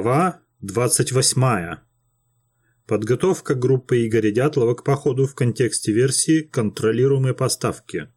Глава 28. Подготовка группы Игоря Дятлова к походу в контексте версии «Контролируемые поставки».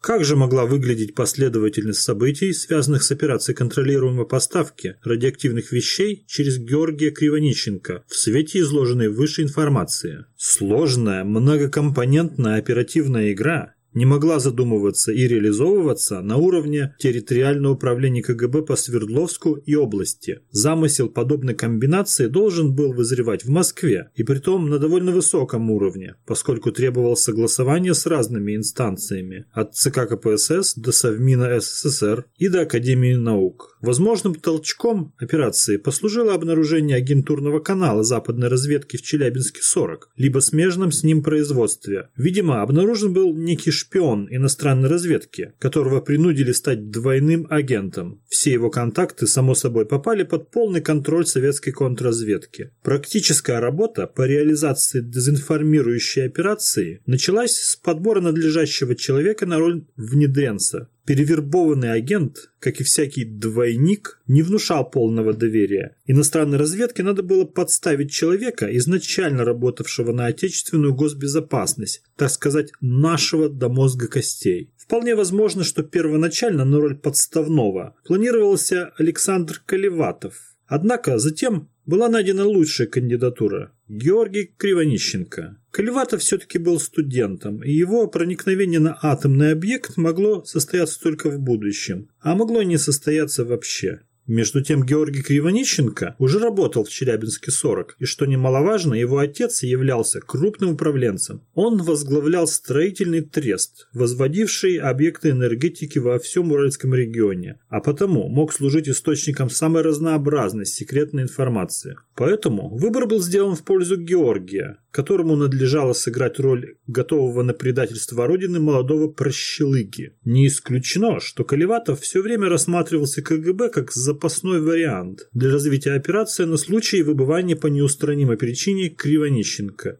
Как же могла выглядеть последовательность событий, связанных с операцией контролируемой поставки радиоактивных вещей через Георгия Кривонищенко в свете изложенной выше информации? Сложная, многокомпонентная оперативная игра, не могла задумываться и реализовываться на уровне территориального управления КГБ по Свердловску и области. Замысел подобной комбинации должен был вызревать в Москве, и притом на довольно высоком уровне, поскольку требовалось согласование с разными инстанциями, от ЦК КПСС до Совмина СССР и до Академии наук. Возможным толчком операции послужило обнаружение агентурного канала западной разведки в Челябинске-40, либо смежном с ним производстве. Видимо, обнаружен был некий шпион иностранной разведки, которого принудили стать двойным агентом. Все его контакты, само собой, попали под полный контроль советской контрразведки. Практическая работа по реализации дезинформирующей операции началась с подбора надлежащего человека на роль внедренца, Перевербованный агент, как и всякий двойник, не внушал полного доверия. Иностранной разведке надо было подставить человека, изначально работавшего на отечественную госбезопасность, так сказать, нашего до мозга костей. Вполне возможно, что первоначально на роль подставного планировался Александр Колеватов. Однако затем была найдена лучшая кандидатура – Георгий Кривонищенко. Кальватов все-таки был студентом, и его проникновение на атомный объект могло состояться только в будущем, а могло не состояться вообще. Между тем Георгий Кривонищенко уже работал в Челябинске 40, и что немаловажно, его отец являлся крупным управленцем. Он возглавлял строительный трест, возводивший объекты энергетики во всем Уральском регионе, а потому мог служить источником самой разнообразной секретной информации. Поэтому выбор был сделан в пользу Георгия, которому надлежало сыграть роль готового на предательство Родины молодого прощелыги. Не исключено, что Колеватов все время рассматривался КГБ как запасной вариант для развития операции на случай выбывания по неустранимой причине Кривонищенко.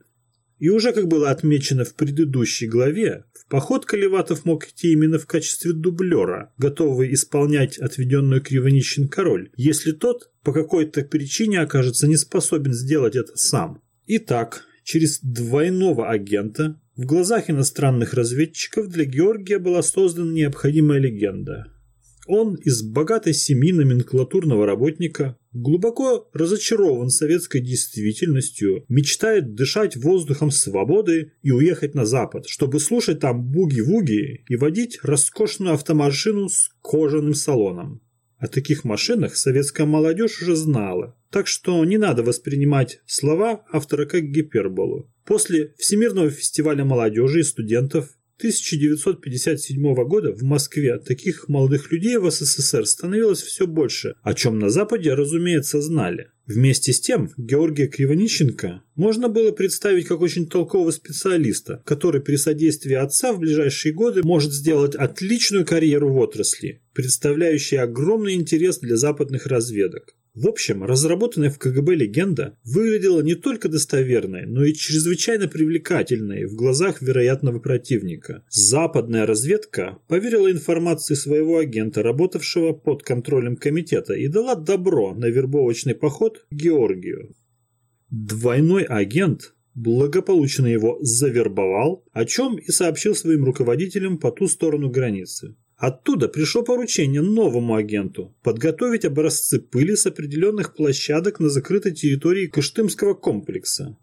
И уже, как было отмечено в предыдущей главе, в поход Колеватов мог идти именно в качестве дублера, готовый исполнять отведенную Кривонищенко роль, если тот по какой-то причине окажется не способен сделать это сам. Итак, через двойного агента в глазах иностранных разведчиков для Георгия была создана необходимая легенда. Он из богатой семьи номенклатурного работника, глубоко разочарован советской действительностью, мечтает дышать воздухом свободы и уехать на Запад, чтобы слушать там буги-вуги и водить роскошную автомашину с кожаным салоном. О таких машинах советская молодежь уже знала, так что не надо воспринимать слова автора как гиперболу. После Всемирного фестиваля молодежи и студентов 1957 года в Москве таких молодых людей в СССР становилось все больше, о чем на Западе, разумеется, знали. Вместе с тем, Георгия Кривонищенко можно было представить как очень толкового специалиста, который при содействии отца в ближайшие годы может сделать отличную карьеру в отрасли, представляющей огромный интерес для западных разведок. В общем, разработанная в КГБ легенда выглядела не только достоверной, но и чрезвычайно привлекательной в глазах вероятного противника. Западная разведка поверила информации своего агента, работавшего под контролем комитета, и дала добро на вербовочный поход к Георгию. Двойной агент благополучно его завербовал, о чем и сообщил своим руководителям по ту сторону границы. Оттуда пришло поручение новому агенту подготовить образцы пыли с определенных площадок на закрытой территории Кыштымского комплекса.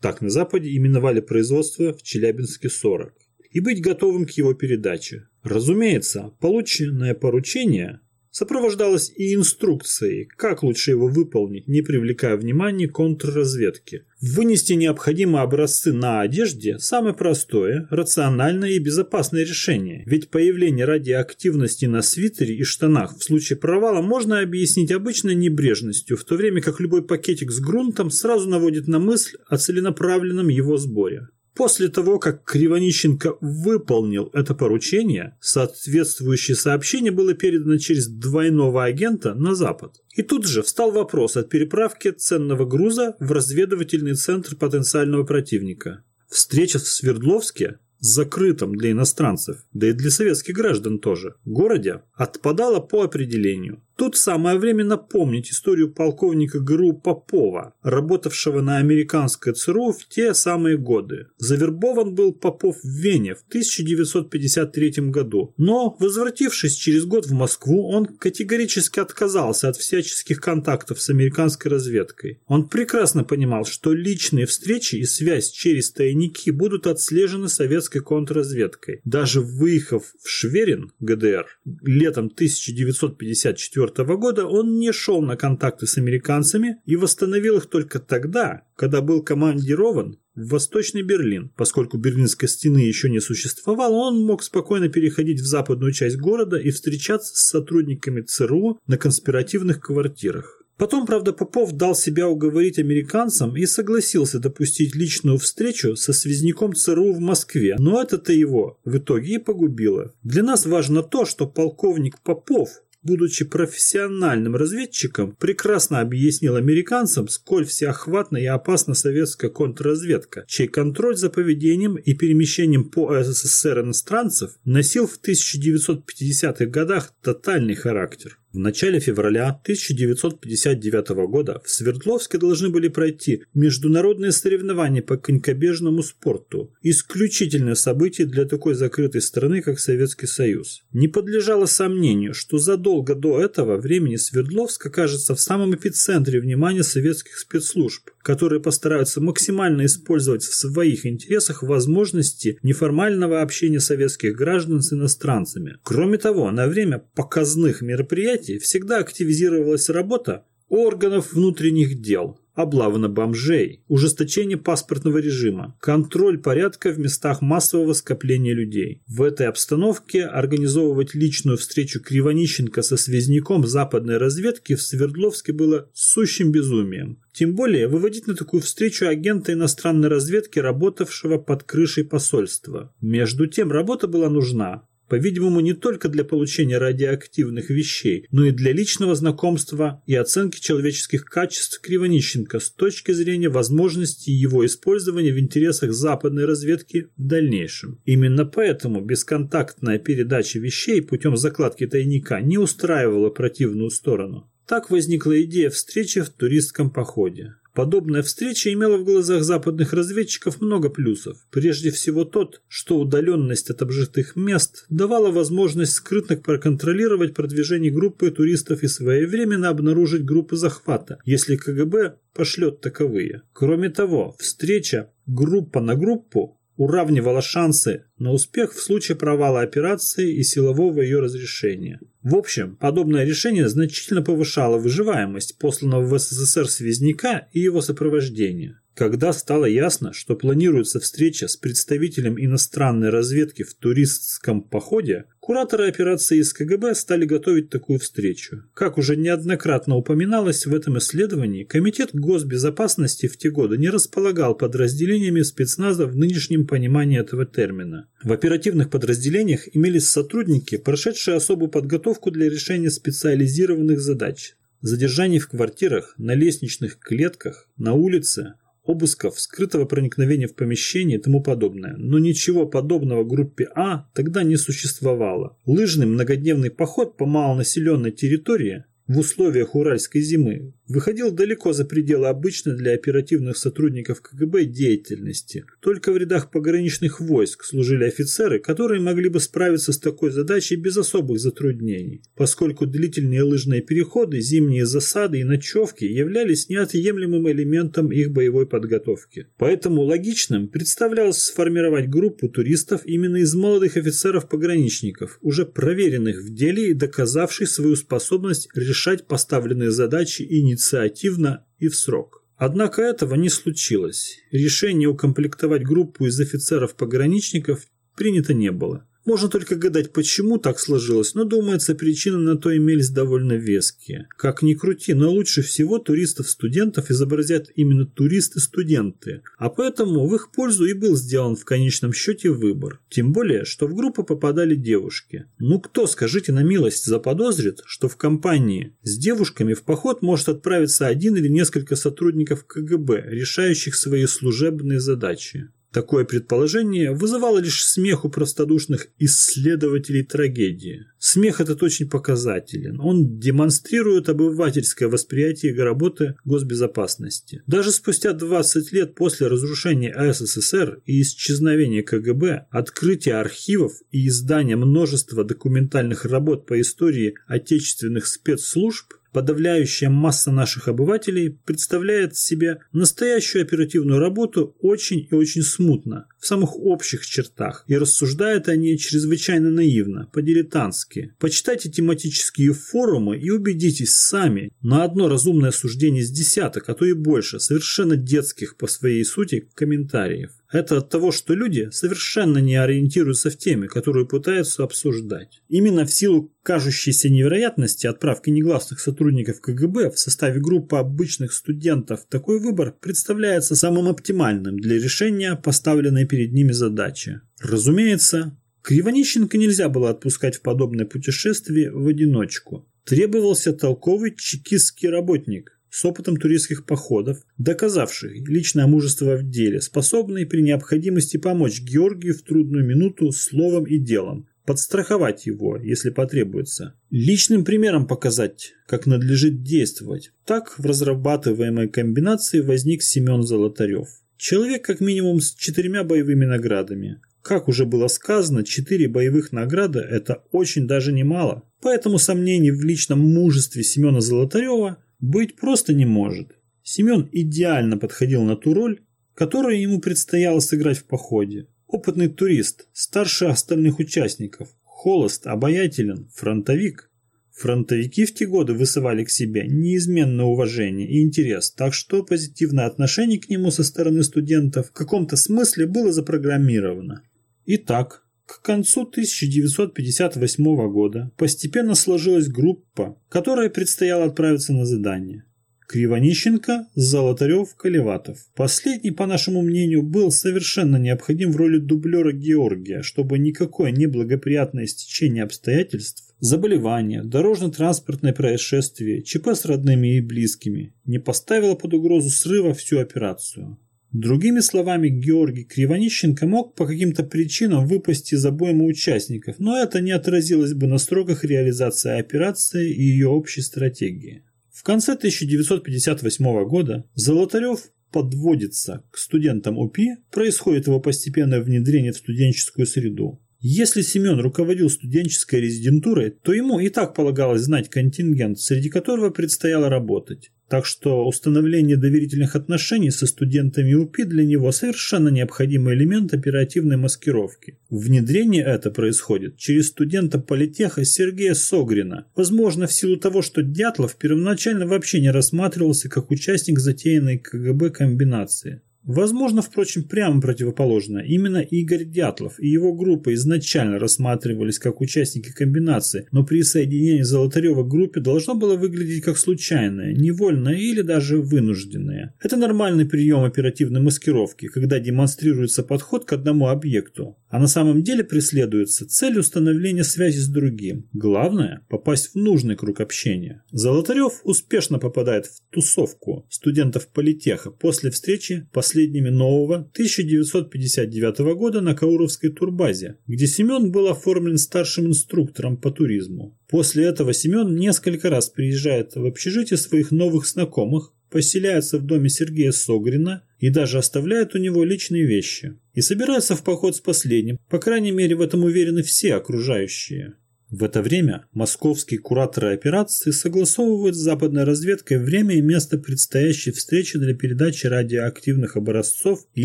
Так на Западе именовали производство в Челябинске-40 и быть готовым к его передаче. Разумеется, полученное поручение сопровождалось и инструкцией, как лучше его выполнить, не привлекая внимания контрразведки. Вынести необходимые образцы на одежде – самое простое, рациональное и безопасное решение, ведь появление радиоактивности на свитере и штанах в случае провала можно объяснить обычной небрежностью, в то время как любой пакетик с грунтом сразу наводит на мысль о целенаправленном его сборе. После того, как Кривонищенко выполнил это поручение, соответствующее сообщение было передано через двойного агента на Запад. И тут же встал вопрос о переправке ценного груза в разведывательный центр потенциального противника. Встреча в Свердловске закрытом для иностранцев, да и для советских граждан тоже, городе отпадала по определению. Тут самое время напомнить историю полковника ГРУ Попова, работавшего на американское ЦРУ в те самые годы. Завербован был Попов в Вене в 1953 году, но, возвратившись через год в Москву, он категорически отказался от всяческих контактов с американской разведкой. Он прекрасно понимал, что личные встречи и связь через тайники будут отслежены советской контрразведкой. Даже выехав в Шверин, ГДР, летом 1954 1944 года он не шел на контакты с американцами и восстановил их только тогда, когда был командирован в Восточный Берлин. Поскольку Берлинской стены еще не существовало, он мог спокойно переходить в западную часть города и встречаться с сотрудниками ЦРУ на конспиративных квартирах. Потом, правда, Попов дал себя уговорить американцам и согласился допустить личную встречу со связняком ЦРУ в Москве, но это-то его в итоге и погубило. Для нас важно то, что полковник Попов будучи профессиональным разведчиком, прекрасно объяснил американцам, сколь всеохватна и опасна советская контрразведка, чей контроль за поведением и перемещением по СССР иностранцев носил в 1950-х годах тотальный характер. В начале февраля 1959 года в Свердловске должны были пройти международные соревнования по конькобежному спорту. Исключительное событие для такой закрытой страны, как Советский Союз. Не подлежало сомнению, что задолго до этого времени Свердловск окажется в самом эпицентре внимания советских спецслужб, которые постараются максимально использовать в своих интересах возможности неформального общения советских граждан с иностранцами. Кроме того, на время показных мероприятий предприятии всегда активизировалась работа органов внутренних дел, облавы на бомжей, ужесточение паспортного режима, контроль порядка в местах массового скопления людей. В этой обстановке организовывать личную встречу Кривонищенко со связняком западной разведки в Свердловске было сущим безумием. Тем более выводить на такую встречу агента иностранной разведки, работавшего под крышей посольства. Между тем работа была нужна, по-видимому, не только для получения радиоактивных вещей, но и для личного знакомства и оценки человеческих качеств Кривонищенко с точки зрения возможности его использования в интересах западной разведки в дальнейшем. Именно поэтому бесконтактная передача вещей путем закладки тайника не устраивала противную сторону. Так возникла идея встречи в туристском походе. Подобная встреча имела в глазах западных разведчиков много плюсов. Прежде всего тот, что удаленность от обжитых мест давала возможность скрытно проконтролировать продвижение группы туристов и своевременно обнаружить группы захвата, если КГБ пошлет таковые. Кроме того, встреча группа на группу уравнивала шансы на успех в случае провала операции и силового ее разрешения. В общем, подобное решение значительно повышало выживаемость посланного в СССР связняка и его сопровождения. Когда стало ясно, что планируется встреча с представителем иностранной разведки в туристском походе, кураторы операции из КГБ стали готовить такую встречу. Как уже неоднократно упоминалось в этом исследовании, Комитет госбезопасности в те годы не располагал подразделениями спецназа в нынешнем понимании этого термина. В оперативных подразделениях имелись сотрудники, прошедшие особую подготовку для решения специализированных задач. Задержаний в квартирах, на лестничных клетках, на улице, обысков, скрытого проникновения в помещение и тому подобное. Но ничего подобного группе А тогда не существовало. Лыжный многодневный поход по малонаселенной территории в условиях уральской зимы выходил далеко за пределы обычной для оперативных сотрудников КГБ деятельности. Только в рядах пограничных войск служили офицеры, которые могли бы справиться с такой задачей без особых затруднений, поскольку длительные лыжные переходы, зимние засады и ночевки являлись неотъемлемым элементом их боевой подготовки. Поэтому логичным представлялось сформировать группу туристов именно из молодых офицеров-пограничников, уже проверенных в деле и доказавших свою способность решать поставленные задачи инициативно и в срок. Однако этого не случилось. Решение укомплектовать группу из офицеров-пограничников принято не было. Можно только гадать, почему так сложилось, но, думается, причины на то имелись довольно веские. Как ни крути, но лучше всего туристов-студентов изобразят именно туристы-студенты, а поэтому в их пользу и был сделан в конечном счете выбор. Тем более, что в группу попадали девушки. Ну кто, скажите на милость, заподозрит, что в компании с девушками в поход может отправиться один или несколько сотрудников КГБ, решающих свои служебные задачи? Такое предположение вызывало лишь смех у простодушных исследователей трагедии. Смех этот очень показателен. Он демонстрирует обывательское восприятие работы госбезопасности. Даже спустя 20 лет после разрушения СССР и исчезновения КГБ, открытия архивов и издания множества документальных работ по истории отечественных спецслужб подавляющая масса наших обывателей представляет себе настоящую оперативную работу очень и очень смутно, в самых общих чертах, и рассуждают они чрезвычайно наивно, по-дилетантски. Почитайте тематические форумы и убедитесь сами, на одно разумное суждение с десяток, а то и больше, совершенно детских по своей сути комментариев. Это от того, что люди совершенно не ориентируются в теме, которую пытаются обсуждать. Именно в силу кажущейся невероятности отправки негласных сотрудников КГБ в составе группы обычных студентов такой выбор представляется самым оптимальным для решения поставленной перед ними задачи. Разумеется, Кривонищенко нельзя было отпускать в подобное путешествие в одиночку. Требовался толковый чекистский работник, с опытом туристских походов, доказавший личное мужество в деле, способный при необходимости помочь Георгию в трудную минуту словом и делом, подстраховать его, если потребуется, личным примером показать, как надлежит действовать. Так в разрабатываемой комбинации возник Семен Золотарев. Человек как минимум с четырьмя боевыми наградами. Как уже было сказано, четыре боевых награды – это очень даже немало. Поэтому сомнений в личном мужестве Семена Золотарева быть просто не может. Семен идеально подходил на ту роль, которую ему предстояло сыграть в походе. Опытный турист, старше остальных участников, холост, обаятелен, фронтовик. Фронтовики в те годы высывали к себе неизменное уважение и интерес, так что позитивное отношение к нему со стороны студентов в каком-то смысле было запрограммировано. Итак, к концу 1958 года постепенно сложилась группа, которой предстояло отправиться на задание. Кривонищенко, Золотарев, Колеватов. Последний, по нашему мнению, был совершенно необходим в роли дублера Георгия, чтобы никакое неблагоприятное стечение обстоятельств, заболевание, дорожно-транспортное происшествие, ЧП с родными и близкими не поставило под угрозу срыва всю операцию. Другими словами, Георгий Кривонищенко мог по каким-то причинам выпасть из обоймы участников, но это не отразилось бы на сроках реализации операции и ее общей стратегии. В конце 1958 года Золотарев подводится к студентам УПИ, происходит его постепенное внедрение в студенческую среду. Если Семен руководил студенческой резидентурой, то ему и так полагалось знать контингент, среди которого предстояло работать. Так что установление доверительных отношений со студентами УПИ для него совершенно необходимый элемент оперативной маскировки. Внедрение это происходит через студента политеха Сергея Согрина, возможно в силу того, что Дятлов первоначально вообще не рассматривался как участник затеянной КГБ комбинации. Возможно, впрочем, прямо противоположно. Именно Игорь Дятлов и его группа изначально рассматривались как участники комбинации, но присоединение Золотарева к группе должно было выглядеть как случайное, невольное или даже вынужденное. Это нормальный прием оперативной маскировки, когда демонстрируется подход к одному объекту, а на самом деле преследуется цель установления связи с другим. Главное – попасть в нужный круг общения. Золотарев успешно попадает в тусовку студентов политеха после встречи последними нового 1959 года на Кауровской турбазе, где Семен был оформлен старшим инструктором по туризму. После этого Семен несколько раз приезжает в общежитие своих новых знакомых, поселяется в доме Сергея Согрина и даже оставляет у него личные вещи. И собирается в поход с последним, по крайней мере в этом уверены все окружающие. В это время московские кураторы операции согласовывают с западной разведкой время и место предстоящей встречи для передачи радиоактивных образцов и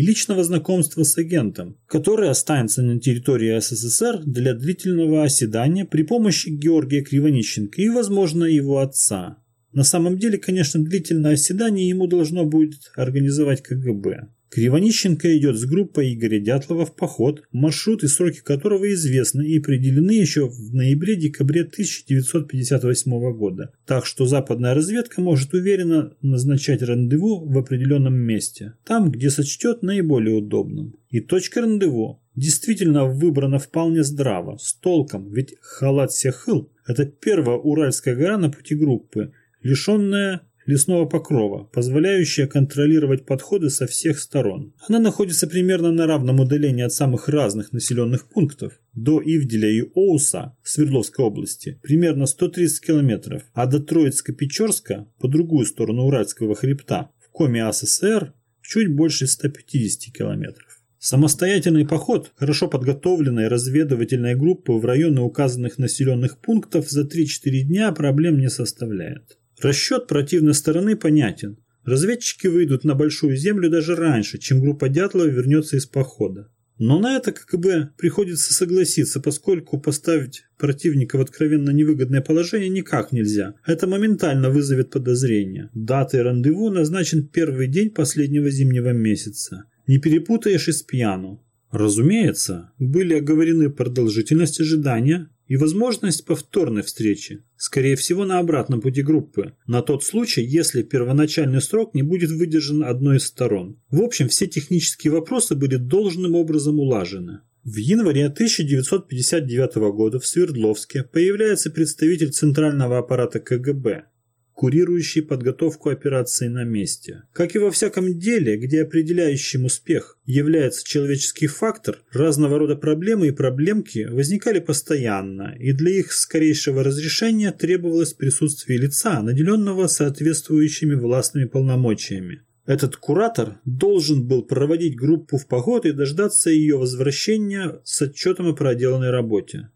личного знакомства с агентом, который останется на территории СССР для длительного оседания при помощи Георгия Кривонищенко и, возможно, его отца. На самом деле, конечно, длительное оседание ему должно будет организовать КГБ. Кривонищенко идет с группой Игоря Дятлова в поход, маршрут и сроки которого известны и определены еще в ноябре-декабре 1958 года, так что западная разведка может уверенно назначать рандеву в определенном месте, там, где сочтет наиболее удобным. И точка рандеву действительно выбрана вполне здраво, с толком, ведь Халат-Сяхыл – это первая Уральская гора на пути группы, лишенная лесного покрова, позволяющая контролировать подходы со всех сторон. Она находится примерно на равном удалении от самых разных населенных пунктов. До Ивделя и Оуса, Свердловской области, примерно 130 километров, а до Троицко-Печорска, по другую сторону Уральского хребта, в Коме АССР, чуть больше 150 километров. Самостоятельный поход хорошо подготовленной разведывательной группы в районы указанных населенных пунктов за 3-4 дня проблем не составляет. Расчет противной стороны понятен. Разведчики выйдут на Большую Землю даже раньше, чем группа Дятлова вернется из похода. Но на это КГБ приходится согласиться, поскольку поставить противника в откровенно невыгодное положение никак нельзя. Это моментально вызовет подозрения. Датой рандеву назначен первый день последнего зимнего месяца. Не перепутаешь и с пьяну. Разумеется, были оговорены продолжительность ожидания и возможность повторной встречи, скорее всего на обратном пути группы, на тот случай, если первоначальный срок не будет выдержан одной из сторон. В общем, все технические вопросы были должным образом улажены. В январе 1959 года в Свердловске появляется представитель Центрального аппарата КГБ курирующий подготовку операции на месте. Как и во всяком деле, где определяющим успех является человеческий фактор, разного рода проблемы и проблемки возникали постоянно, и для их скорейшего разрешения требовалось присутствие лица, наделенного соответствующими властными полномочиями. Этот куратор должен был проводить группу в поход и дождаться ее возвращения с отчетом о проделанной работе.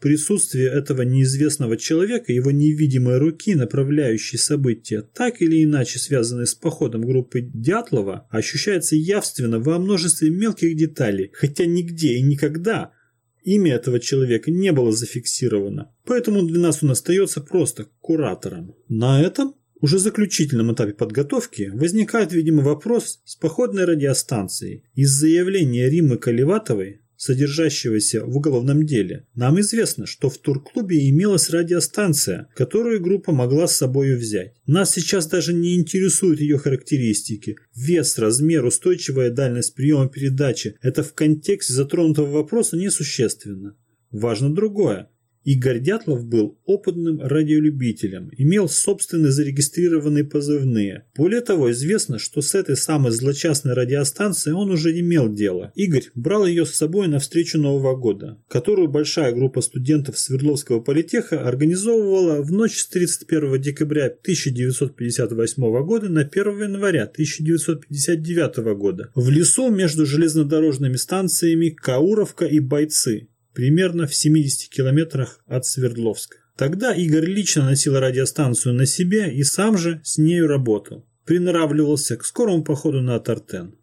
Присутствие этого неизвестного человека, его невидимой руки, направляющей события, так или иначе связанные с походом группы Дятлова, ощущается явственно во множестве мелких деталей, хотя нигде и никогда имя этого человека не было зафиксировано. Поэтому для нас он остается просто куратором. На этом уже заключительном этапе подготовки возникает, видимо, вопрос с походной радиостанцией. Из заявления Римы Каливатовой содержащегося в уголовном деле, нам известно, что в турклубе имелась радиостанция, которую группа могла с собой взять. Нас сейчас даже не интересуют ее характеристики. Вес, размер, устойчивая дальность приема передачи – это в контексте затронутого вопроса несущественно. Важно другое. Игорь Дятлов был опытным радиолюбителем, имел собственные зарегистрированные позывные. Более того, известно, что с этой самой злочастной радиостанцией он уже имел дело. Игорь брал ее с собой на встречу Нового года, которую большая группа студентов Свердловского политеха организовывала в ночь с 31 декабря 1958 года на 1 января 1959 года в лесу между железнодорожными станциями Кауровка и Бойцы примерно в 70 километрах от Свердловска. Тогда Игорь лично носил радиостанцию на себе и сам же с нею работал. Приноравливался к скорому походу на Тартен.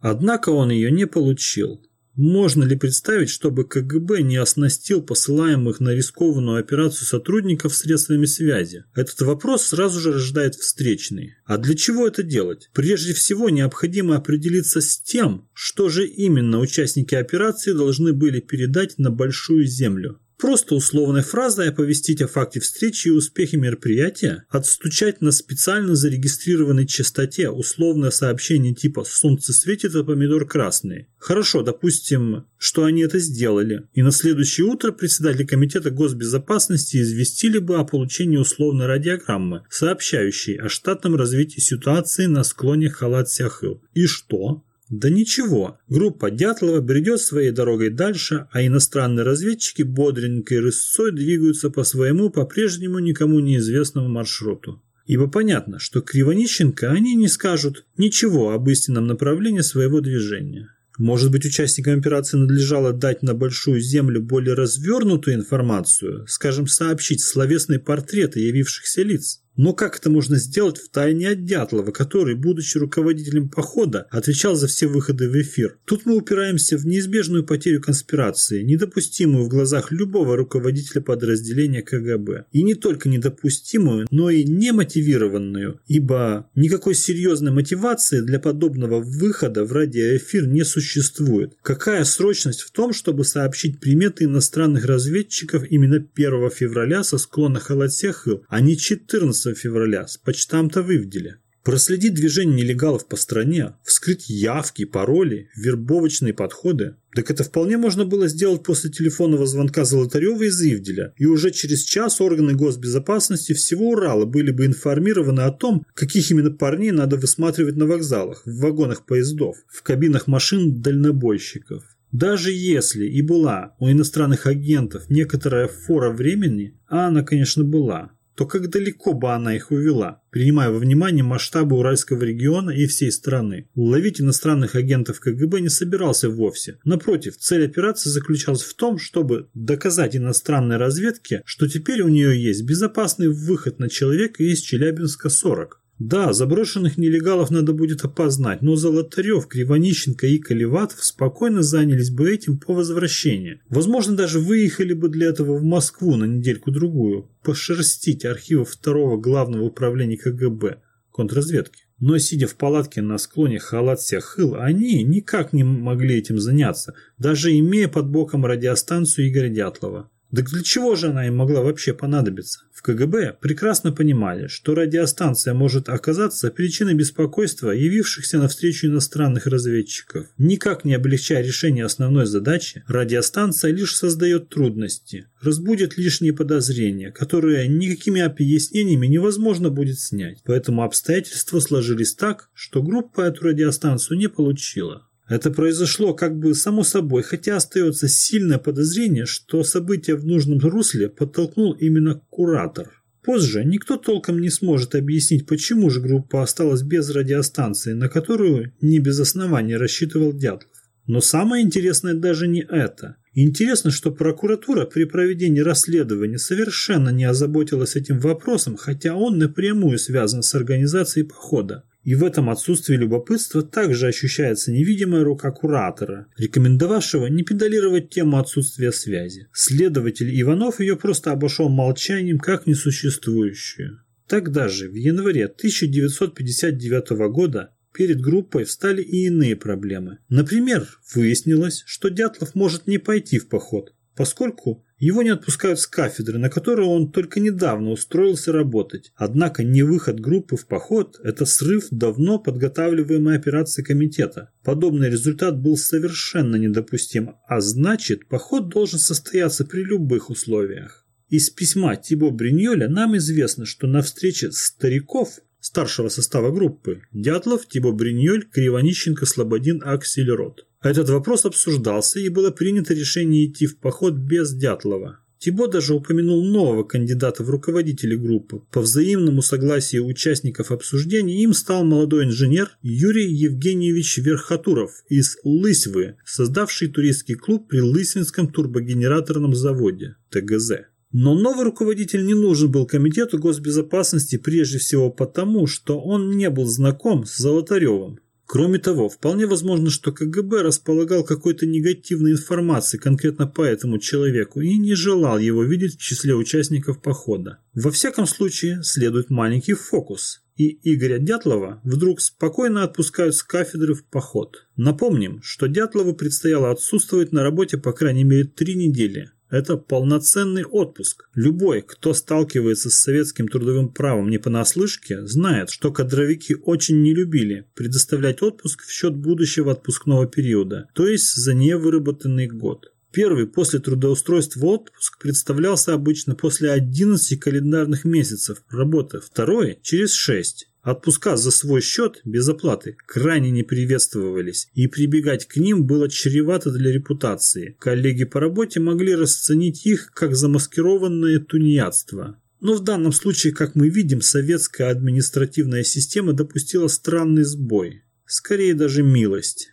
Однако он ее не получил. Можно ли представить, чтобы КГБ не оснастил посылаемых на рискованную операцию сотрудников средствами связи? Этот вопрос сразу же рождает встречный. А для чего это делать? Прежде всего необходимо определиться с тем, что же именно участники операции должны были передать на Большую Землю. Просто условной фразой оповестить о факте встречи и успехе мероприятия, отстучать на специально зарегистрированной частоте условное сообщение типа «Солнце светит, а помидор красный». Хорошо, допустим, что они это сделали, и на следующее утро председатели Комитета госбезопасности известили бы о получении условной радиограммы, сообщающей о штатном развитии ситуации на склоне Халат-Сяхыл. И что? Да ничего, группа Дятлова бредет своей дорогой дальше, а иностранные разведчики бодренькой рысцой двигаются по своему по-прежнему никому неизвестному маршруту. Ибо понятно, что Кривонищенко они не скажут ничего об истинном направлении своего движения. Может быть, участникам операции надлежало дать на Большую Землю более развернутую информацию, скажем, сообщить словесные портреты явившихся лиц? Но как это можно сделать в тайне от Дятлова, который, будучи руководителем похода, отвечал за все выходы в эфир? Тут мы упираемся в неизбежную потерю конспирации, недопустимую в глазах любого руководителя подразделения КГБ. И не только недопустимую, но и немотивированную, ибо никакой серьезной мотивации для подобного выхода в радиоэфир не существует. Какая срочность в том, чтобы сообщить приметы иностранных разведчиков именно 1 февраля со склона Халатсехыл, а не 14 февраля с почтамта в Ивделе. Проследить движение нелегалов по стране, вскрыть явки, пароли, вербовочные подходы. Так это вполне можно было сделать после телефонного звонка Золотарева из Ивделя, и уже через час органы госбезопасности всего Урала были бы информированы о том, каких именно парней надо высматривать на вокзалах, в вагонах поездов, в кабинах машин дальнобойщиков. Даже если и была у иностранных агентов некоторая фора времени, а она, конечно, была, то как далеко бы она их увела, принимая во внимание масштабы Уральского региона и всей страны. Ловить иностранных агентов КГБ не собирался вовсе. Напротив, цель операции заключалась в том, чтобы доказать иностранной разведке, что теперь у нее есть безопасный выход на человека из Челябинска-40. Да, заброшенных нелегалов надо будет опознать, но Золотарев, Кривонищенко и Колеватов спокойно занялись бы этим по возвращении. Возможно, даже выехали бы для этого в Москву на недельку-другую, пошерстить архивы второго главного управления КГБ, контрразведки. Но сидя в палатке на склоне Халат-Сяхыл, они никак не могли этим заняться, даже имея под боком радиостанцию Игоря Дятлова. Да для чего же она им могла вообще понадобиться? В КГБ прекрасно понимали, что радиостанция может оказаться причиной беспокойства явившихся навстречу иностранных разведчиков. Никак не облегчая решение основной задачи, радиостанция лишь создает трудности, разбудит лишние подозрения, которые никакими объяснениями невозможно будет снять. Поэтому обстоятельства сложились так, что группа эту радиостанцию не получила. Это произошло как бы само собой, хотя остается сильное подозрение, что события в нужном русле подтолкнул именно куратор. Позже никто толком не сможет объяснить, почему же группа осталась без радиостанции, на которую не без основания рассчитывал Дятлов. Но самое интересное даже не это. Интересно, что прокуратура при проведении расследования совершенно не озаботилась этим вопросом, хотя он напрямую связан с организацией похода. И в этом отсутствии любопытства также ощущается невидимая рука куратора, рекомендовавшего не педалировать тему отсутствия связи. Следователь Иванов ее просто обошел молчанием как несуществующую. Тогда же, в январе 1959 года, перед группой встали и иные проблемы. Например, выяснилось, что Дятлов может не пойти в поход, поскольку его не отпускают с кафедры, на которую он только недавно устроился работать. Однако не выход группы в поход – это срыв давно подготавливаемой операции комитета. Подобный результат был совершенно недопустим, а значит, поход должен состояться при любых условиях. Из письма Тибо Бриньоля нам известно, что на встрече стариков старшего состава группы Дятлов, Тибо Бриньоль, Кривонищенко, Слободин, Аксельрод. Этот вопрос обсуждался и было принято решение идти в поход без Дятлова. Тибо даже упомянул нового кандидата в руководители группы. По взаимному согласию участников обсуждения им стал молодой инженер Юрий Евгеньевич Верхотуров из Лысьвы, создавший туристский клуб при Лысинском турбогенераторном заводе ТГЗ. Но новый руководитель не нужен был Комитету госбезопасности прежде всего потому, что он не был знаком с Золотаревым. Кроме того, вполне возможно, что КГБ располагал какой-то негативной информацией конкретно по этому человеку и не желал его видеть в числе участников похода. Во всяком случае, следует маленький фокус. И Игоря Дятлова вдруг спокойно отпускают с кафедры в поход. Напомним, что Дятлову предстояло отсутствовать на работе по крайней мере три недели. Это полноценный отпуск. Любой, кто сталкивается с советским трудовым правом не понаслышке, знает, что кадровики очень не любили предоставлять отпуск в счет будущего отпускного периода, то есть за невыработанный год. Первый после трудоустройства отпуск представлялся обычно после 11 календарных месяцев работы, второй – через 6. Отпуска за свой счет без оплаты крайне не приветствовались, и прибегать к ним было чревато для репутации. Коллеги по работе могли расценить их как замаскированное тунеядство. Но в данном случае, как мы видим, советская административная система допустила странный сбой. Скорее даже милость.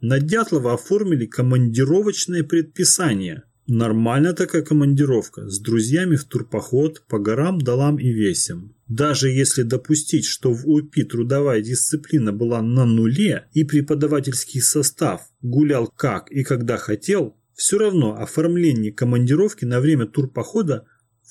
На Дятлова оформили командировочное предписание – Нормальная такая командировка с друзьями в турпоход по горам, долам и весям. Даже если допустить, что в УПИ трудовая дисциплина была на нуле и преподавательский состав гулял как и когда хотел, все равно оформление командировки на время турпохода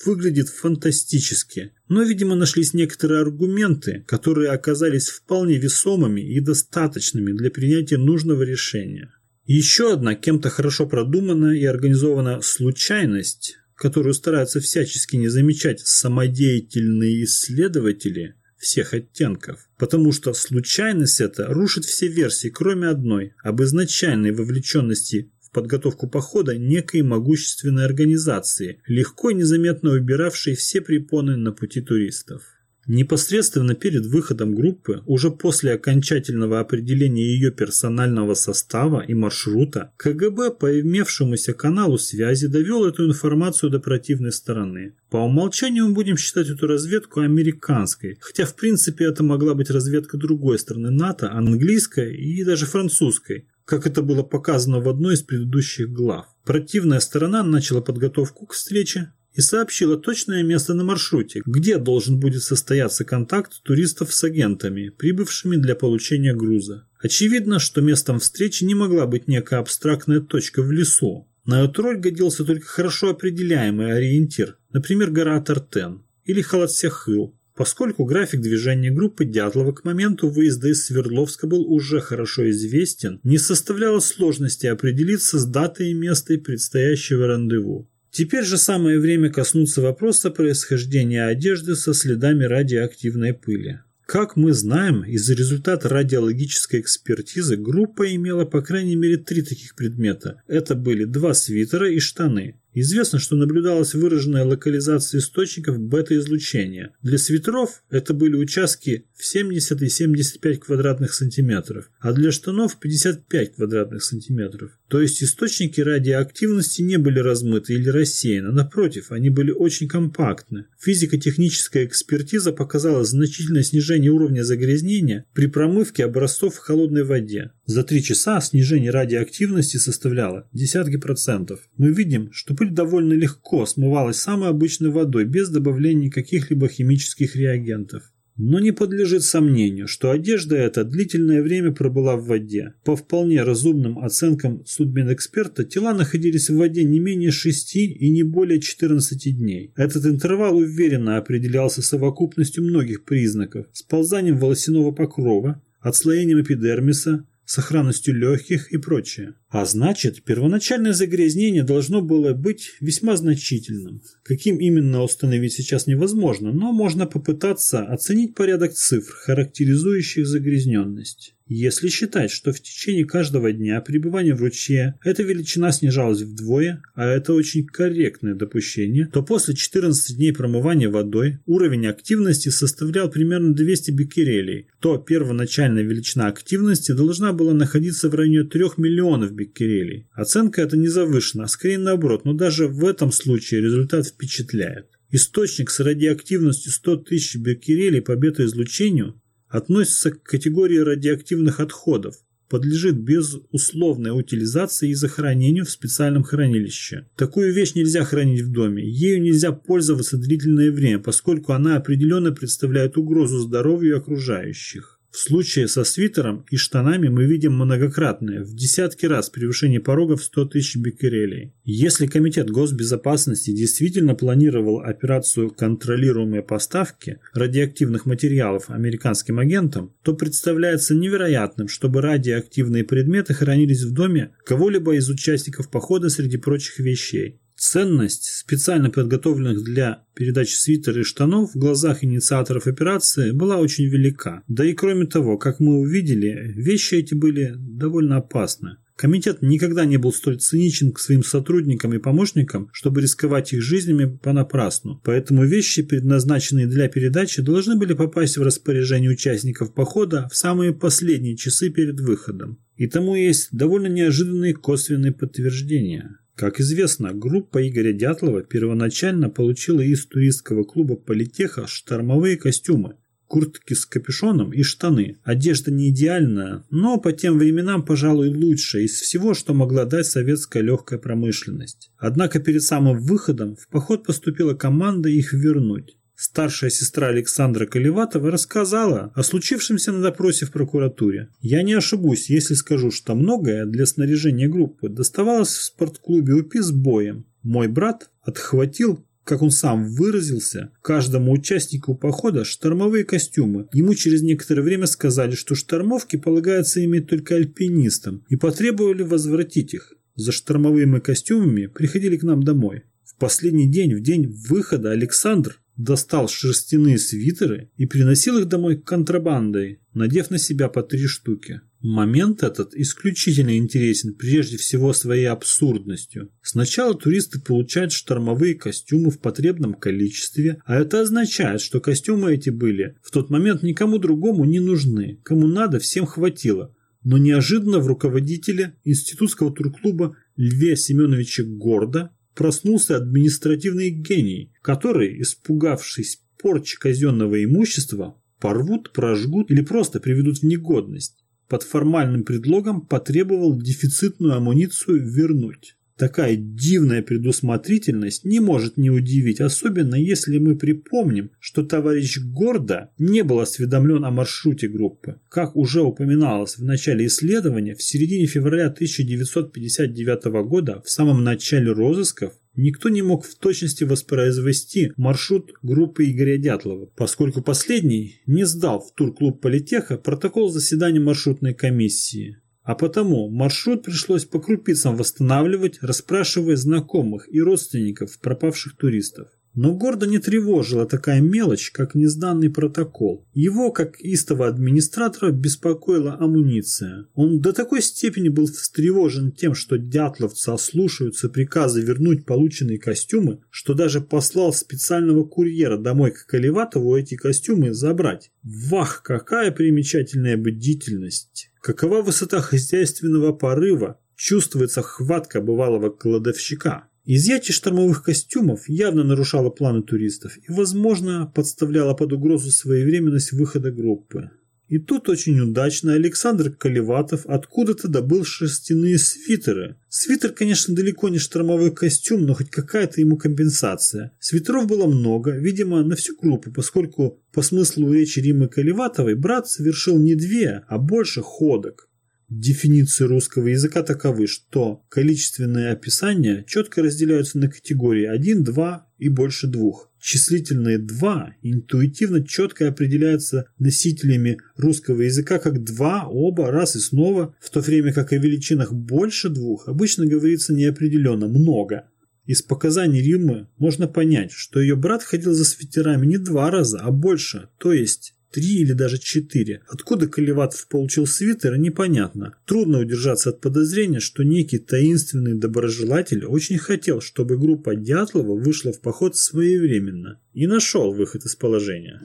выглядит фантастически. Но, видимо, нашлись некоторые аргументы, которые оказались вполне весомыми и достаточными для принятия нужного решения. Еще одна кем-то хорошо продуманная и организованная случайность, которую стараются всячески не замечать самодеятельные исследователи, всех оттенков, потому что случайность эта рушит все версии, кроме одной, об изначальной вовлеченности в подготовку похода некой могущественной организации, легко и незаметно убиравшей все препоны на пути туристов. Непосредственно перед выходом группы, уже после окончательного определения ее персонального состава и маршрута, КГБ по имевшемуся каналу связи довел эту информацию до противной стороны. По умолчанию мы будем считать эту разведку американской, хотя в принципе это могла быть разведка другой страны НАТО, английской и даже французской, как это было показано в одной из предыдущих глав. Противная сторона начала подготовку к встрече, и сообщила точное место на маршруте, где должен будет состояться контакт туристов с агентами, прибывшими для получения груза. Очевидно, что местом встречи не могла быть некая абстрактная точка в лесу. На эту роль годился только хорошо определяемый ориентир, например, гора Тартен или Халатсяхыл, поскольку график движения группы Дятлова к моменту выезда из Свердловска был уже хорошо известен, не составляло сложности определиться с датой и местой предстоящего рандеву. Теперь же самое время коснуться вопроса происхождения одежды со следами радиоактивной пыли. Как мы знаем, из-за результата радиологической экспертизы группа имела по крайней мере три таких предмета. Это были два свитера и штаны. Известно, что наблюдалась выраженная локализация источников бета-излучения. Для свитеров это были участки в 70 и 75 квадратных сантиметров, а для штанов 55 квадратных сантиметров. То есть источники радиоактивности не были размыты или рассеяны, напротив, они были очень компактны. Физико-техническая экспертиза показала значительное снижение уровня загрязнения при промывке образцов в холодной воде. За 3 часа снижение радиоактивности составляло десятки процентов. Мы видим, что пыль довольно легко смывалась самой обычной водой без добавления каких-либо химических реагентов. Но не подлежит сомнению, что одежда эта длительное время пробыла в воде. По вполне разумным оценкам судмедэксперта, тела находились в воде не менее 6 и не более 14 дней. Этот интервал уверенно определялся совокупностью многих признаков – сползанием волосяного покрова, отслоением эпидермиса, сохранностью легких и прочее. А значит, первоначальное загрязнение должно было быть весьма значительным. Каким именно установить сейчас невозможно, но можно попытаться оценить порядок цифр, характеризующих загрязненность. Если считать, что в течение каждого дня пребывания в ручье эта величина снижалась вдвое, а это очень корректное допущение, то после 14 дней промывания водой уровень активности составлял примерно 200 беккерелей, то первоначальная величина активности должна была находиться в районе 3 миллионов беккерелей. Оценка эта не завышена, а скорее наоборот, но даже в этом случае результат впечатляет. Источник с радиоактивностью 100 тысяч беккерелей по бета-излучению относится к категории радиоактивных отходов, подлежит безусловной утилизации и захоронению в специальном хранилище. Такую вещь нельзя хранить в доме, ею нельзя пользоваться длительное время, поскольку она определенно представляет угрозу здоровью окружающих. В случае со свитером и штанами мы видим многократное, в десятки раз превышение порога в 100 тысяч беккерелей. Если Комитет госбезопасности действительно планировал операцию контролируемой поставки радиоактивных материалов американским агентам, то представляется невероятным, чтобы радиоактивные предметы хранились в доме кого-либо из участников похода среди прочих вещей. Ценность специально подготовленных для передачи свитера и штанов в глазах инициаторов операции была очень велика. Да и кроме того, как мы увидели, вещи эти были довольно опасны. Комитет никогда не был столь циничен к своим сотрудникам и помощникам, чтобы рисковать их жизнями понапрасну. Поэтому вещи, предназначенные для передачи, должны были попасть в распоряжение участников похода в самые последние часы перед выходом. И тому есть довольно неожиданные косвенные подтверждения. Как известно, группа Игоря Дятлова первоначально получила из туристского клуба Политеха штормовые костюмы, куртки с капюшоном и штаны. Одежда не идеальная, но по тем временам, пожалуй, лучшая из всего, что могла дать советская легкая промышленность. Однако перед самым выходом в поход поступила команда их вернуть. Старшая сестра Александра Колеватова рассказала о случившемся на допросе в прокуратуре. Я не ошибусь, если скажу, что многое для снаряжения группы доставалось в спортклубе УПИ с боем. Мой брат отхватил как он сам выразился, каждому участнику похода штормовые костюмы. Ему через некоторое время сказали, что штормовки полагается иметь только альпинистам, и потребовали возвратить их. За штормовыми костюмами приходили к нам домой. В последний день, в день выхода, Александр достал шерстяные свитеры и приносил их домой контрабандой, надев на себя по три штуки. Момент этот исключительно интересен прежде всего своей абсурдностью. Сначала туристы получают штормовые костюмы в потребном количестве, а это означает, что костюмы эти были в тот момент никому другому не нужны, кому надо всем хватило. Но неожиданно в руководителе институтского турклуба Льве Семеновича Горда проснулся административный гений, который, испугавшись порчи казенного имущества, порвут, прожгут или просто приведут в негодность под формальным предлогом потребовал дефицитную амуницию вернуть. Такая дивная предусмотрительность не может не удивить, особенно если мы припомним, что товарищ Гордо не был осведомлен о маршруте группы. Как уже упоминалось в начале исследования, в середине февраля 1959 года, в самом начале розысков, Никто не мог в точности воспроизвести маршрут группы Игоря Дятлова, поскольку последний не сдал в турклуб политеха протокол заседания маршрутной комиссии. А потому маршрут пришлось по крупицам восстанавливать, расспрашивая знакомых и родственников пропавших туристов. Но Гордо не тревожила такая мелочь, как несданный протокол. Его, как истого администратора, беспокоила амуниция. Он до такой степени был встревожен тем, что дятловцы ослушаются приказа вернуть полученные костюмы, что даже послал специального курьера домой к Каливатову эти костюмы забрать. Вах, какая примечательная бдительность! Какова высота хозяйственного порыва, чувствуется хватка бывалого кладовщика. Изъятие штормовых костюмов явно нарушало планы туристов и, возможно, подставляло под угрозу своевременность выхода группы. И тут очень удачно Александр Колеватов откуда-то добыл шерстяные свитеры. Свитер, конечно, далеко не штормовой костюм, но хоть какая-то ему компенсация. Свитеров было много, видимо, на всю группу, поскольку по смыслу речи Римы Колеватовой брат совершил не две, а больше ходок. Дефиниции русского языка таковы, что количественные описания четко разделяются на категории 1, 2 и больше двух. Числительные 2 интуитивно четко определяются носителями русского языка как 2, оба, раз и снова, в то время как о величинах больше двух обычно говорится неопределенно, много. Из показаний Римы можно понять, что ее брат ходил за свитерами не два раза, а больше, то есть Три или даже четыре. Откуда Колеватов получил свитер, непонятно. Трудно удержаться от подозрения, что некий таинственный доброжелатель очень хотел, чтобы группа Дятлова вышла в поход своевременно и нашел выход из положения.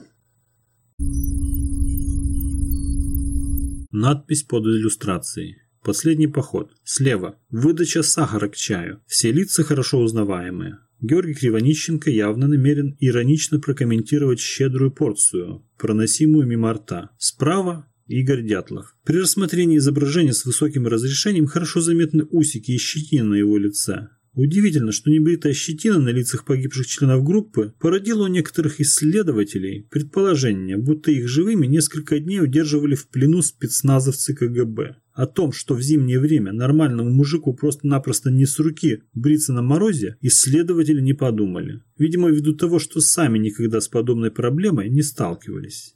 Надпись под иллюстрацией. Последний поход. Слева. Выдача сахара к чаю. Все лица хорошо узнаваемые. Георгий Кривонищенко явно намерен иронично прокомментировать щедрую порцию, проносимую мимо рта. Справа Игорь Дятлов. При рассмотрении изображения с высоким разрешением хорошо заметны усики и щетина на его лице. Удивительно, что небритая щетина на лицах погибших членов группы породила у некоторых исследователей предположение, будто их живыми несколько дней удерживали в плену спецназовцы КГБ. О том, что в зимнее время нормальному мужику просто-напросто не с руки бриться на морозе, исследователи не подумали. Видимо, ввиду того, что сами никогда с подобной проблемой не сталкивались.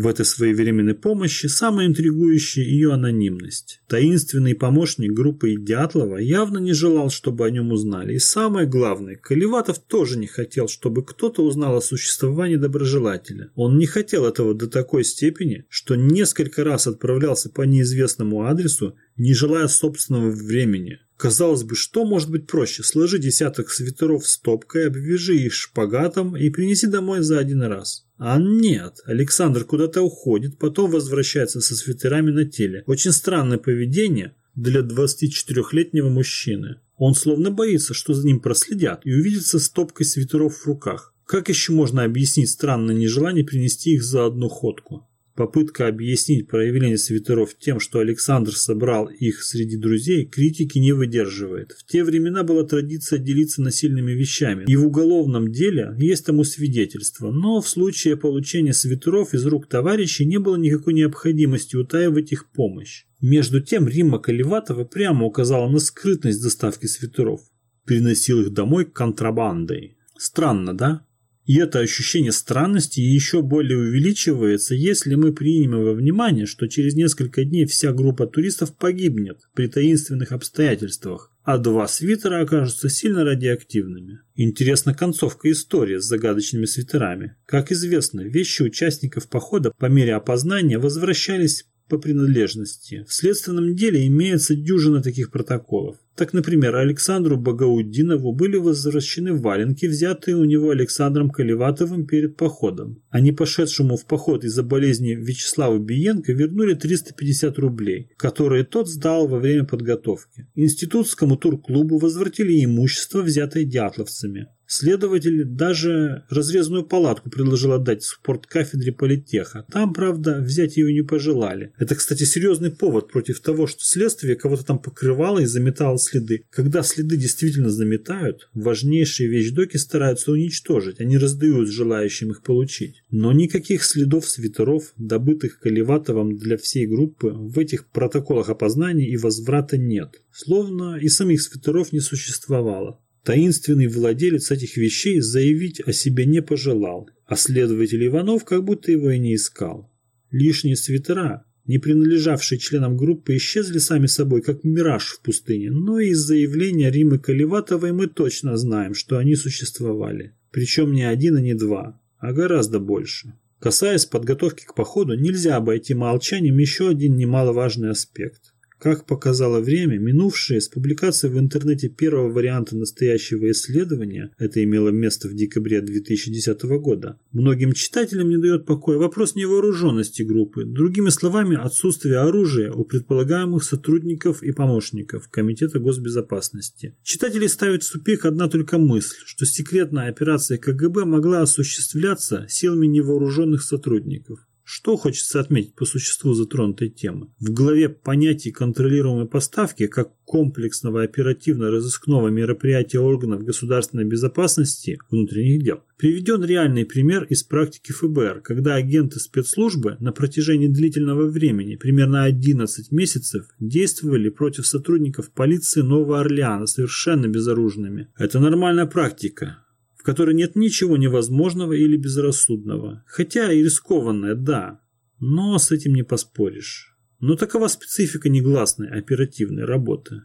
В этой своевременной помощи самое интригующее ее анонимность. Таинственный помощник группы Дятлова явно не желал, чтобы о нем узнали. И самое главное, Каливатов тоже не хотел, чтобы кто-то узнал о существовании доброжелателя. Он не хотел этого до такой степени, что несколько раз отправлялся по неизвестному адресу, не желая собственного времени. Казалось бы, что может быть проще? Сложи десяток свитеров стопкой, обвяжи их шпагатом и принеси домой за один раз. А нет, Александр куда-то уходит, потом возвращается со свитерами на теле. Очень странное поведение для 24-летнего мужчины. Он словно боится, что за ним проследят и увидится стопкой свитеров в руках. Как еще можно объяснить странное нежелание принести их за одну ходку? Попытка объяснить проявление свитеров тем, что Александр собрал их среди друзей, критики не выдерживает. В те времена была традиция делиться насильными вещами, и в уголовном деле есть тому свидетельство, но в случае получения свитеров из рук товарищей не было никакой необходимости утаивать их помощь. Между тем Римма Каливатова прямо указала на скрытность доставки свитеров. Переносил их домой контрабандой. Странно, да? И это ощущение странности еще более увеличивается, если мы примем во внимание, что через несколько дней вся группа туристов погибнет при таинственных обстоятельствах. а два свитера окажутся сильно радиоактивными. Интересна концовка истории с загадочными свитерами. Как известно, вещи участников похода по мере опознания возвращались по принадлежности. В следственном деле имеется дюжина таких протоколов. Так, например, Александру Багаудинову были возвращены валенки, взятые у него Александром Каливатовым перед походом. А не пошедшему в поход из-за болезни Вячеславу Биенко вернули 350 рублей, которые тот сдал во время подготовки. Институтскому турклубу возвратили имущество, взятое дятловцами. Следователь даже разрезанную палатку предложил отдать в спорткафедре политеха. Там, правда, взять ее не пожелали. Это, кстати, серьезный повод против того, что следствие кого-то там покрывало и заметало следы. Когда следы действительно заметают, важнейшие вещдоки стараются уничтожить, они раздают желающим их получить. Но никаких следов свитеров, добытых Каливатовым для всей группы, в этих протоколах опознания и возврата нет. Словно и самих свитеров не существовало. Таинственный владелец этих вещей заявить о себе не пожелал, а следователь Иванов как будто его и не искал. Лишние свитера, не принадлежавшие членам группы, исчезли сами собой, как мираж в пустыне, но из заявления Римы Каливатовой мы точно знаем, что они существовали. Причем не один и не два, а гораздо больше. Касаясь подготовки к походу, нельзя обойти молчанием еще один немаловажный аспект – как показало время, минувшее с публикацией в интернете первого варианта настоящего исследования, это имело место в декабре 2010 года, многим читателям не дает покоя вопрос невооруженности группы, другими словами, отсутствие оружия у предполагаемых сотрудников и помощников Комитета госбезопасности. Читатели ставят в тупик одна только мысль, что секретная операция КГБ могла осуществляться силами невооруженных сотрудников. Что хочется отметить по существу затронутой темы? В главе понятий контролируемой поставки как комплексного оперативно-розыскного мероприятия органов государственной безопасности внутренних дел приведен реальный пример из практики ФБР, когда агенты спецслужбы на протяжении длительного времени, примерно 11 месяцев, действовали против сотрудников полиции Нового Орлеана совершенно безоружными. Это нормальная практика которой нет ничего невозможного или безрассудного. Хотя и рискованное, да, но с этим не поспоришь. Но такова специфика негласной оперативной работы.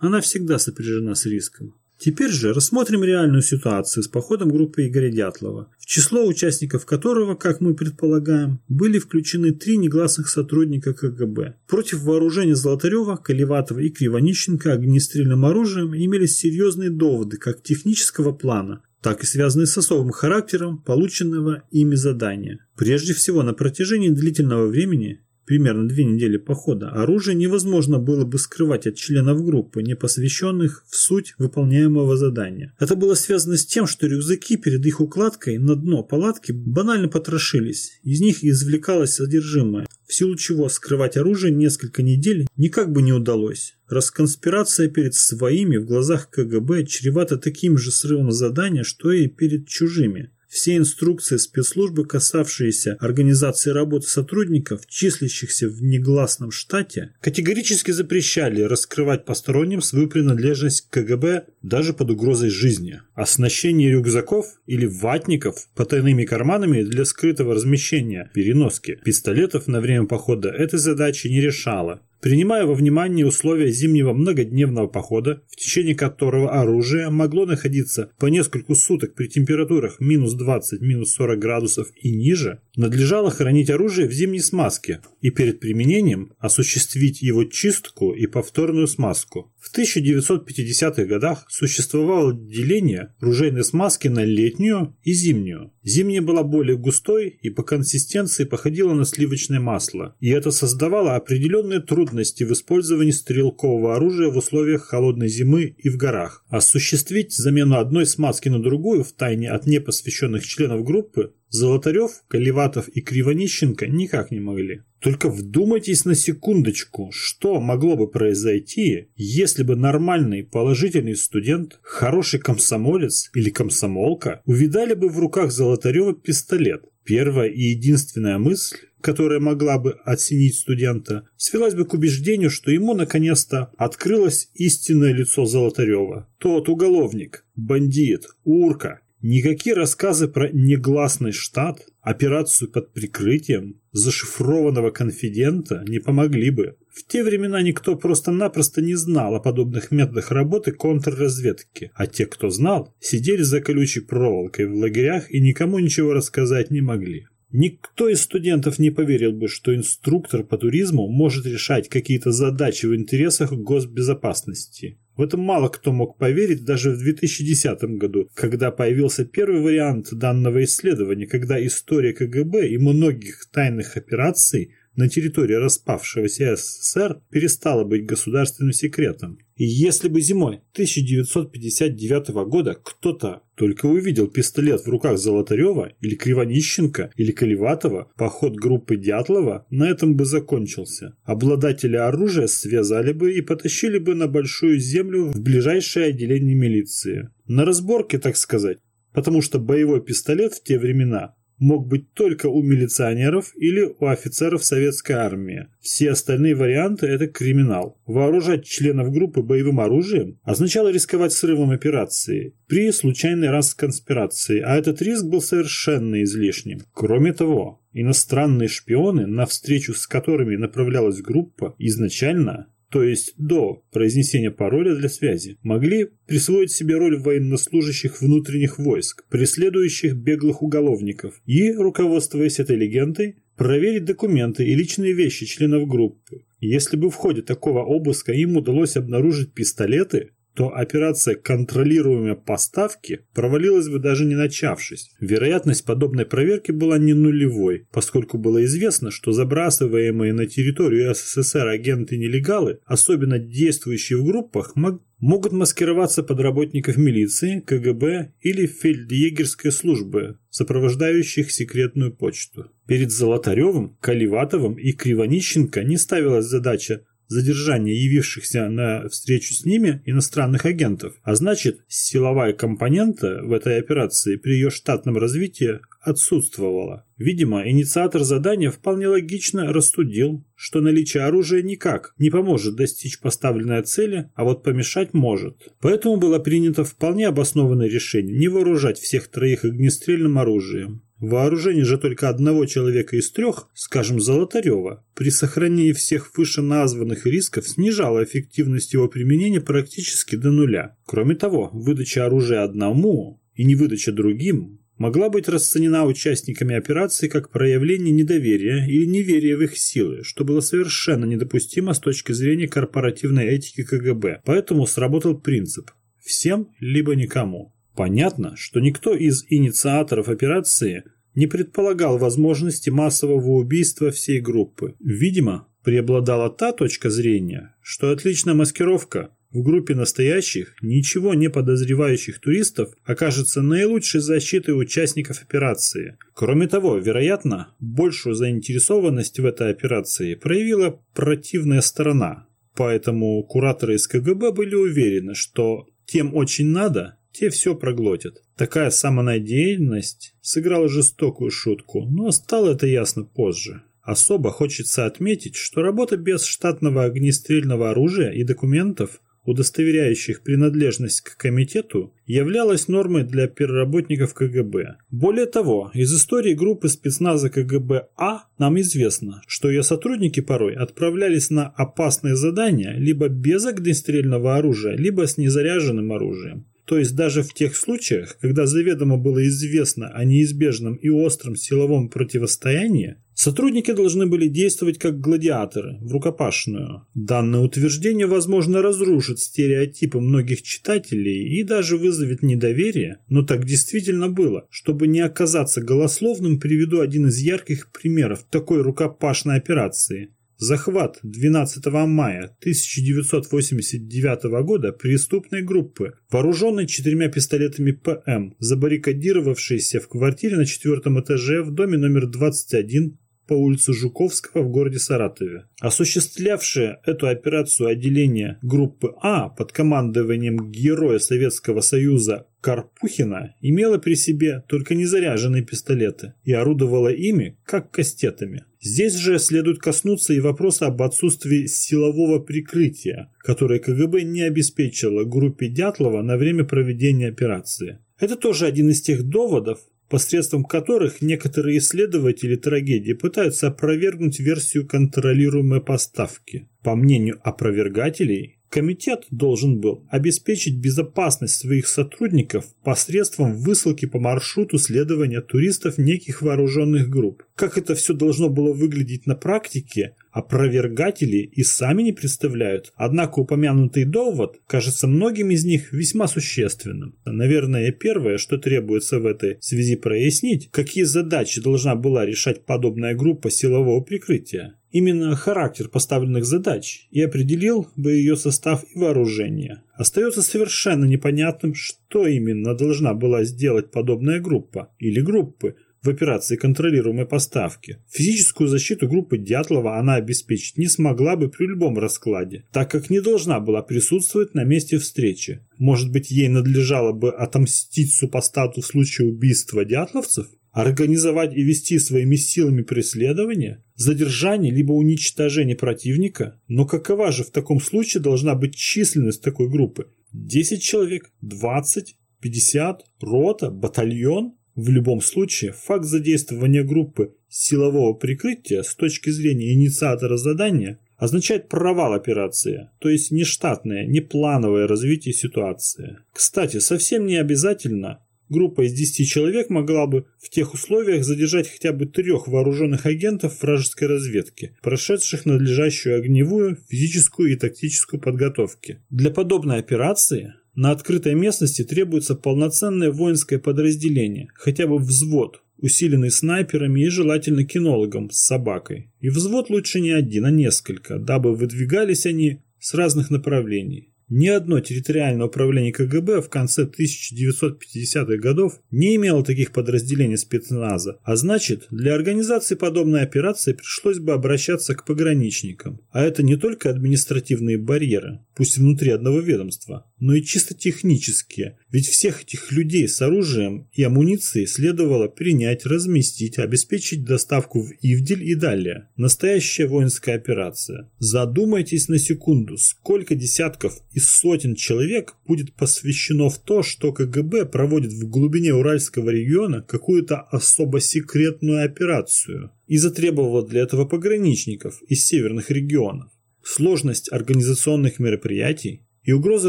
Она всегда сопряжена с риском. Теперь же рассмотрим реальную ситуацию с походом группы Игоря Дятлова, в число участников которого, как мы предполагаем, были включены три негласных сотрудника КГБ. Против вооружения Золотарева, Каливатова и Кривонищенко огнестрельным оружием имелись серьезные доводы как технического плана, так и связанные с особым характером полученного ими задания. Прежде всего, на протяжении длительного времени примерно две недели похода, оружие невозможно было бы скрывать от членов группы, не посвященных в суть выполняемого задания. Это было связано с тем, что рюкзаки перед их укладкой на дно палатки банально потрошились, из них извлекалось содержимое, в силу чего скрывать оружие несколько недель никак бы не удалось. Расконспирация перед своими в глазах КГБ чревата таким же срывом задания, что и перед чужими. Все инструкции спецслужбы, касавшиеся организации работы сотрудников, числящихся в негласном штате, категорически запрещали раскрывать посторонним свою принадлежность к КГБ даже под угрозой жизни. Оснащение рюкзаков или ватников потайными карманами для скрытого размещения, переноски пистолетов на время похода этой задачи не решало. Принимая во внимание условия зимнего многодневного похода, в течение которого оружие могло находиться по несколько суток при температурах минус 20, минус 40 градусов и ниже, надлежало хранить оружие в зимней смазке и перед применением осуществить его чистку и повторную смазку. В 1950-х годах существовало деление ружейной смазки на летнюю и зимнюю. Зимняя была более густой и по консистенции походила на сливочное масло, и это создавало определенные трудности в использовании стрелкового оружия в условиях холодной зимы и в горах. Осуществить замену одной смазки на другую в тайне от непосвященных членов группы Золотарев, Каливатов и Кривонищенко никак не могли. Только вдумайтесь на секундочку, что могло бы произойти, если бы нормальный положительный студент, хороший комсомолец или комсомолка увидали бы в руках Золотарева пистолет. Первая и единственная мысль, которая могла бы осенить студента, свелась бы к убеждению, что ему наконец-то открылось истинное лицо Золотарева. Тот уголовник, бандит, урка, Никакие рассказы про негласный штат, операцию под прикрытием, зашифрованного конфидента не помогли бы. В те времена никто просто-напросто не знал о подобных методах работы контрразведки, а те, кто знал, сидели за колючей проволокой в лагерях и никому ничего рассказать не могли. Никто из студентов не поверил бы, что инструктор по туризму может решать какие-то задачи в интересах госбезопасности. В этом мало кто мог поверить даже в 2010 году, когда появился первый вариант данного исследования, когда история КГБ и многих тайных операций на территории распавшегося СССР перестала быть государственным секретом. И если бы зимой 1959 года кто-то только увидел пистолет в руках Золотарева или Кривонищенко или Колеватова, поход группы Дятлова на этом бы закончился. Обладатели оружия связали бы и потащили бы на Большую Землю в ближайшее отделение милиции. На разборке, так сказать. Потому что боевой пистолет в те времена мог быть только у милиционеров или у офицеров советской армии. Все остальные варианты – это криминал. Вооружать членов группы боевым оружием означало рисковать срывом операции при случайной раз конспирации, а этот риск был совершенно излишним. Кроме того, иностранные шпионы, на встречу с которыми направлялась группа, изначально то есть до произнесения пароля для связи, могли присвоить себе роль военнослужащих внутренних войск, преследующих беглых уголовников, и, руководствуясь этой легендой, проверить документы и личные вещи членов группы. Если бы в ходе такого обыска им удалось обнаружить пистолеты, то операция контролируемой поставки провалилась бы даже не начавшись. Вероятность подобной проверки была не нулевой, поскольку было известно, что забрасываемые на территорию СССР агенты-нелегалы, особенно действующие в группах, могут маскироваться под работников милиции, КГБ или фельдъегерской службы, сопровождающих секретную почту. Перед Золотаревым, Каливатовым и Кривонищенко не ставилась задача задержания явившихся на встречу с ними иностранных агентов, а значит, силовая компонента в этой операции при ее штатном развитии отсутствовала. Видимо, инициатор задания вполне логично рассудил, что наличие оружия никак не поможет достичь поставленной цели, а вот помешать может. Поэтому было принято вполне обоснованное решение не вооружать всех троих огнестрельным оружием. Вооружение же только одного человека из трех, скажем, Золотарева, при сохранении всех вышеназванных рисков снижало эффективность его применения практически до нуля. Кроме того, выдача оружия одному и не выдача другим могла быть расценена участниками операции как проявление недоверия или неверия в их силы, что было совершенно недопустимо с точки зрения корпоративной этики КГБ. Поэтому сработал принцип «всем либо никому». Понятно, что никто из инициаторов операции не предполагал возможности массового убийства всей группы. Видимо, преобладала та точка зрения, что отличная маскировка в группе настоящих, ничего не подозревающих туристов окажется наилучшей защитой участников операции. Кроме того, вероятно, большую заинтересованность в этой операции проявила противная сторона. Поэтому кураторы из КГБ были уверены, что тем очень надо, те все проглотят. Такая самонадеянность сыграла жестокую шутку, но стало это ясно позже. Особо хочется отметить, что работа без штатного огнестрельного оружия и документов, удостоверяющих принадлежность к комитету, являлась нормой для переработников КГБ. Более того, из истории группы спецназа КГБ А нам известно, что ее сотрудники порой отправлялись на опасные задания либо без огнестрельного оружия, либо с незаряженным оружием. То есть даже в тех случаях, когда заведомо было известно о неизбежном и остром силовом противостоянии, сотрудники должны были действовать как гладиаторы, в рукопашную. Данное утверждение, возможно, разрушит стереотипы многих читателей и даже вызовет недоверие, но так действительно было. Чтобы не оказаться голословным, приведу один из ярких примеров такой рукопашной операции. Захват 12 мая 1989 года преступной группы, вооруженной четырьмя пистолетами ПМ, забаррикадировавшейся в квартире на четвертом этаже в доме номер 21 по улице Жуковского в городе Саратове. Осуществлявшее эту операцию отделение группы А под командованием героя Советского Союза Карпухина имело при себе только незаряженные пистолеты и орудовало ими как кастетами. Здесь же следует коснуться и вопроса об отсутствии силового прикрытия, которое КГБ не обеспечило группе Дятлова на время проведения операции. Это тоже один из тех доводов, посредством которых некоторые исследователи трагедии пытаются опровергнуть версию контролируемой поставки. По мнению опровергателей, Комитет должен был обеспечить безопасность своих сотрудников посредством высылки по маршруту следования туристов неких вооруженных групп. Как это все должно было выглядеть на практике, опровергатели и сами не представляют. Однако упомянутый довод кажется многим из них весьма существенным. Наверное, первое, что требуется в этой связи прояснить, какие задачи должна была решать подобная группа силового прикрытия. Именно характер поставленных задач и определил бы ее состав и вооружение. Остается совершенно непонятным, что именно должна была сделать подобная группа или группы в операции контролируемой поставки. Физическую защиту группы Дятлова она обеспечить не смогла бы при любом раскладе, так как не должна была присутствовать на месте встречи. Может быть, ей надлежало бы отомстить супостату в случае убийства дятловцев? организовать и вести своими силами преследование, задержание либо уничтожение противника, но какова же в таком случае должна быть численность такой группы? 10 человек, 20, 50, рота, батальон? В любом случае, факт задействования группы силового прикрытия с точки зрения инициатора задания означает провал операции, то есть нештатное, неплановое развитие ситуации. Кстати, совсем не обязательно Группа из 10 человек могла бы в тех условиях задержать хотя бы трех вооруженных агентов вражеской разведки, прошедших надлежащую огневую, физическую и тактическую подготовки. Для подобной операции на открытой местности требуется полноценное воинское подразделение, хотя бы взвод, усиленный снайперами и желательно кинологом с собакой. И взвод лучше не один, а несколько, дабы выдвигались они с разных направлений. Ни одно территориальное управление КГБ в конце 1950-х годов не имело таких подразделений спецназа, а значит, для организации подобной операции пришлось бы обращаться к пограничникам. А это не только административные барьеры, пусть внутри одного ведомства, но и чисто технические, ведь всех этих людей с оружием и амуницией следовало принять, разместить, обеспечить доставку в Ивдель и далее. Настоящая воинская операция. Задумайтесь на секунду, сколько десятков из сотен человек будет посвящено в то, что КГБ проводит в глубине Уральского региона какую-то особо секретную операцию и затребовало для этого пограничников из северных регионов. Сложность организационных мероприятий и угроза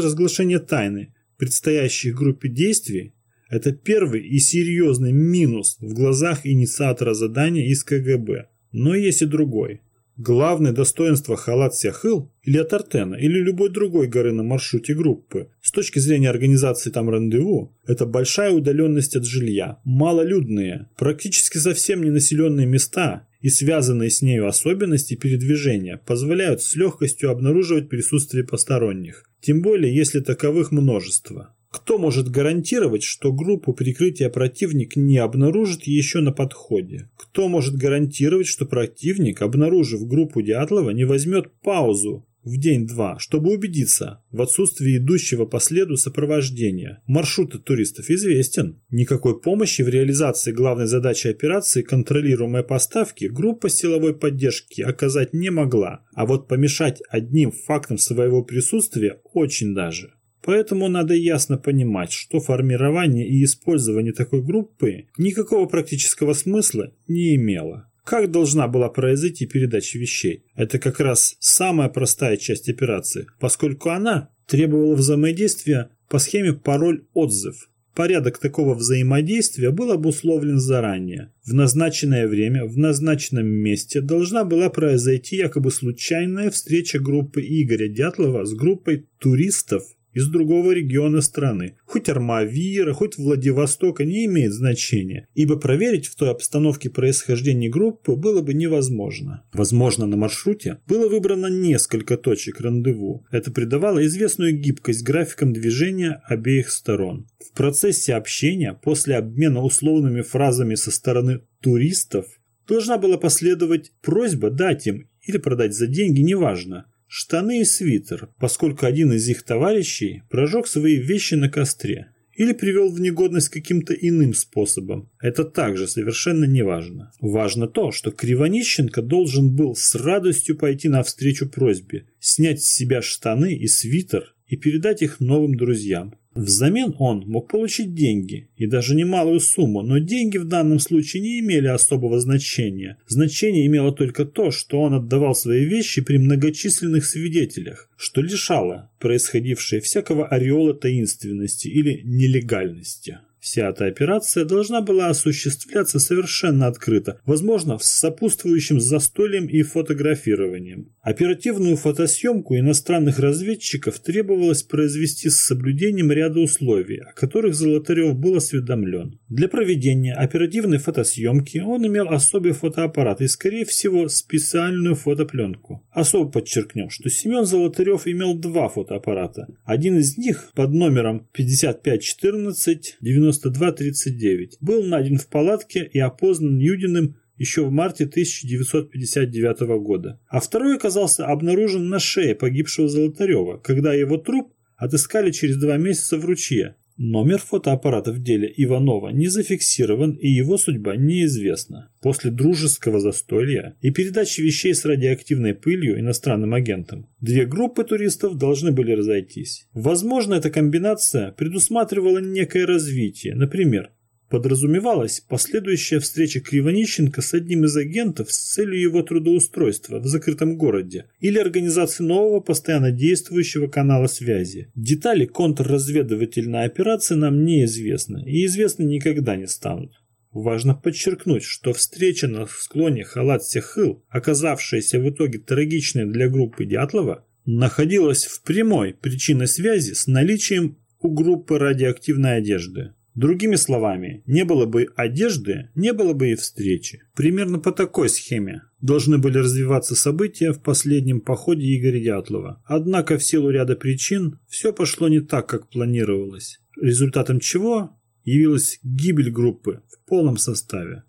разглашения тайны предстоящих группе действий – это первый и серьезный минус в глазах инициатора задания из КГБ. Но есть и другой – Главное достоинство халат Сяхыл или Атартена или любой другой горы на маршруте группы с точки зрения организации там рандеву – это большая удаленность от жилья, малолюдные, практически совсем не населенные места и связанные с нею особенности передвижения позволяют с легкостью обнаруживать присутствие посторонних, тем более если таковых множество. Кто может гарантировать, что группу прикрытия противник не обнаружит еще на подходе? Кто может гарантировать, что противник, обнаружив группу Дятлова, не возьмет паузу в день-два, чтобы убедиться в отсутствии идущего по следу сопровождения. Маршрут туристов известен. Никакой помощи в реализации главной задачи операции контролируемой поставки группа силовой поддержки оказать не могла, а вот помешать одним фактом своего присутствия очень даже. Поэтому надо ясно понимать, что формирование и использование такой группы никакого практического смысла не имело. Как должна была произойти передача вещей? Это как раз самая простая часть операции, поскольку она требовала взаимодействия по схеме пароль-отзыв. Порядок такого взаимодействия был обусловлен заранее. В назначенное время, в назначенном месте должна была произойти якобы случайная встреча группы Игоря Дятлова с группой туристов из другого региона страны. Хоть Армавира, хоть Владивостока не имеет значения, ибо проверить в той обстановке происхождение группы было бы невозможно. Возможно, на маршруте было выбрано несколько точек рандеву. Это придавало известную гибкость графикам движения обеих сторон. В процессе общения, после обмена условными фразами со стороны туристов, должна была последовать просьба дать им или продать за деньги, неважно, штаны и свитер, поскольку один из их товарищей прожег свои вещи на костре или привел в негодность каким-то иным способом. Это также совершенно не важно. Важно то, что Кривонищенко должен был с радостью пойти навстречу просьбе, снять с себя штаны и свитер и передать их новым друзьям. Взамен он мог получить деньги, и даже немалую сумму, но деньги в данном случае не имели особого значения. Значение имело только то, что он отдавал свои вещи при многочисленных свидетелях, что лишало происходившее всякого ореола таинственности или нелегальности. Вся эта операция должна была осуществляться совершенно открыто, возможно, с сопутствующим застольем и фотографированием. Оперативную фотосъемку иностранных разведчиков требовалось произвести с соблюдением ряда условий, о которых Золотарев был осведомлен. Для проведения оперативной фотосъемки он имел особый фотоаппарат и, скорее всего, специальную фотопленку. Особо подчеркнем, что Семен Золотарев имел два фотоаппарата. Один из них под номером 5514 9239 был найден в палатке и опознан Юдиным еще в марте 1959 года, а второй оказался обнаружен на шее погибшего Золотарева, когда его труп отыскали через два месяца в ручье. Номер фотоаппарата в деле Иванова не зафиксирован и его судьба неизвестна. После дружеского застолья и передачи вещей с радиоактивной пылью иностранным агентам, две группы туристов должны были разойтись. Возможно, эта комбинация предусматривала некое развитие, например, Подразумевалась последующая встреча Кривонищенко с одним из агентов с целью его трудоустройства в закрытом городе или организации нового постоянно действующего канала связи. Детали контрразведывательной операции нам неизвестны и известны никогда не станут. Важно подчеркнуть, что встреча на склоне Халат-Сехыл, оказавшаяся в итоге трагичной для группы Дятлова, находилась в прямой причинной связи с наличием у группы радиоактивной одежды. Другими словами, не было бы одежды, не было бы и встречи. Примерно по такой схеме должны были развиваться события в последнем походе Игоря Дятлова. Однако в силу ряда причин все пошло не так, как планировалось, результатом чего явилась гибель группы в полном составе.